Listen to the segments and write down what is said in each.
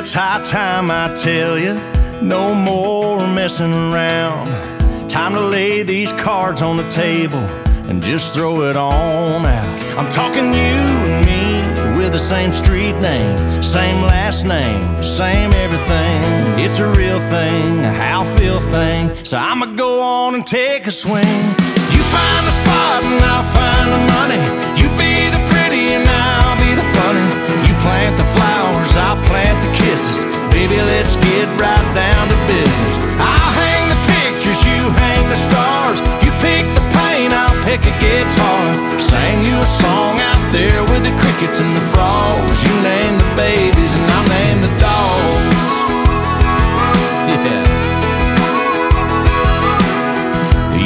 about time I tell you, no more messing around. Time to lay these cards on the table and just throw it on out. I'm talking you and me with the same street name, same last name, same everything. It's a real thing, a how feel thing. So I'ma go on and take a swing. You find the spot and I'll find the money. Guitar. Sing you a song out there with the crickets and the frogs. You name the babies and I'll name the dogs. Yeah.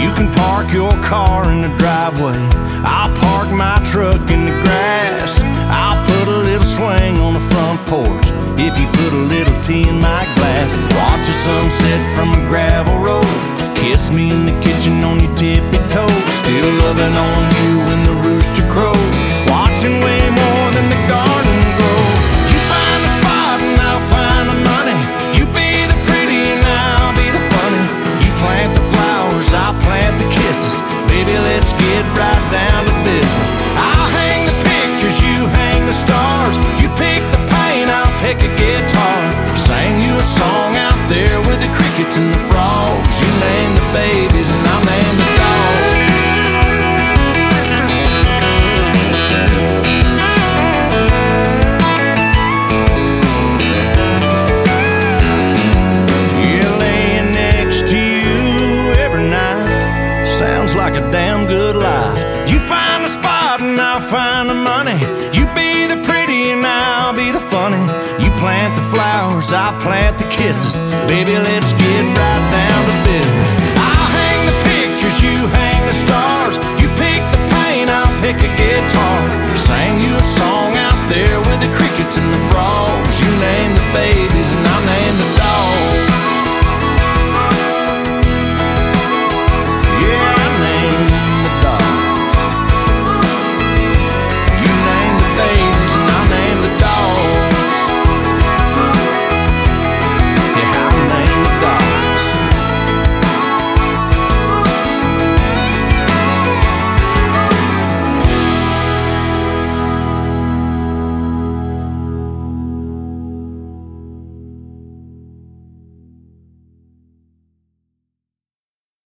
You can park your car in the driveway. I'll park my truck in the grass. I'll put a little swing on the front porch. If you put a little tea in my glass, watch the sunset from a gravel road. Kiss me in the kitchen on your tippy toes. Loving on you when the rooster crows. Watching way more than the garden grow. You find the spot and I'll find the money. You be the pretty and I'll be the funny. You plant the flowers, I'll plant the kisses. Baby, let's get right down to business. I'll hang the pictures, you hang the stars. You pick the paint, I'll pick a guitar. Sing you a song find the money. You be the pretty and I'll be the funny. You plant the flowers, I'll plant the kisses. Baby, let's get right down to business. I'll hang the pictures, you hang the stars. You pick the paint, I'll pick a guitar. Sing you a